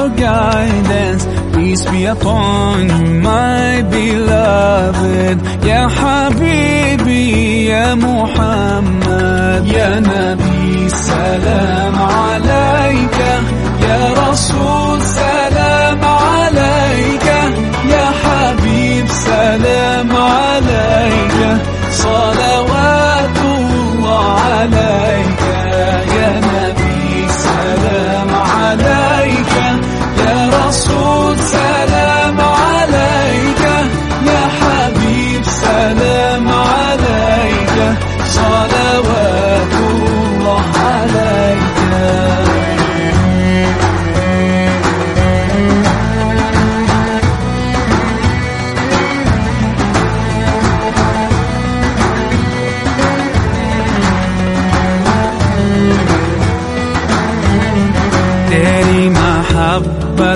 your guidance. Peace be upon you, my beloved. Ya Habibi, Ya Muhammad Ya Nabi, salam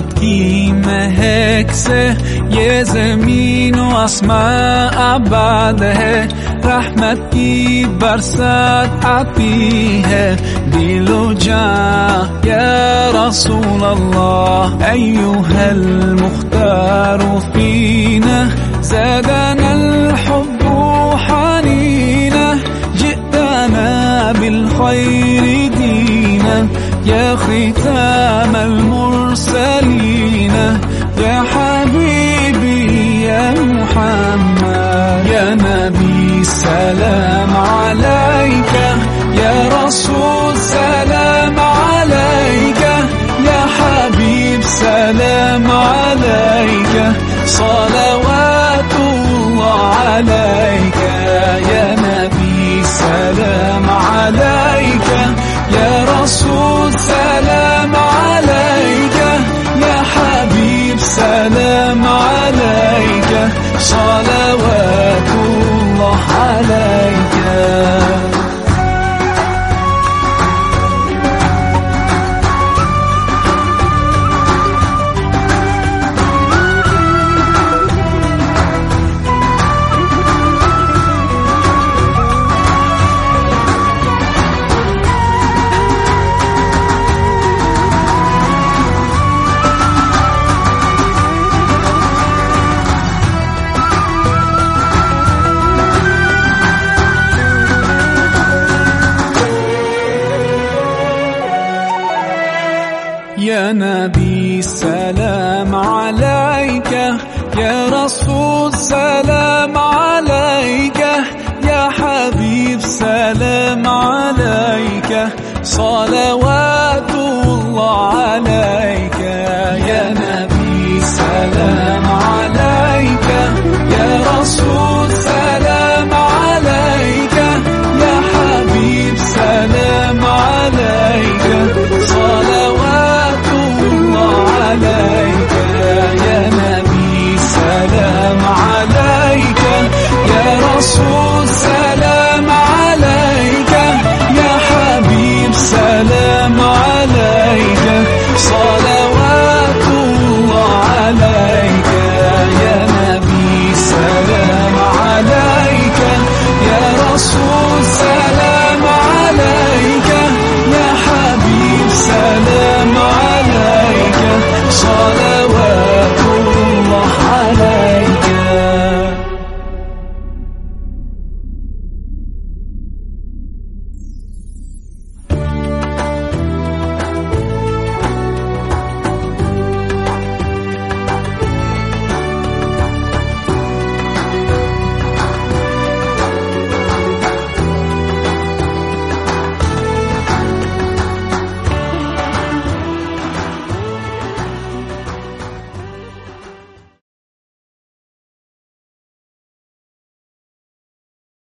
قيمة هكسة يا زمين وأسماء بعدها رحمة كي برسات عطيها بالوجع يا رسول الله أيها المختار فينا زادنا الحب حنينا جئتنا بالخير دينا يا ختام المرسل المرسلين. يا حبيبي يا محمد يا نبي سلام عليك. يا رسول سلام عليك. يا حبيب سلام عليك. صلوات الله عليك. يا نبي سلام عليك. يا رسول سلام صلوات يا رسول سلام عليك يا حبيب سلام عليك. صلوات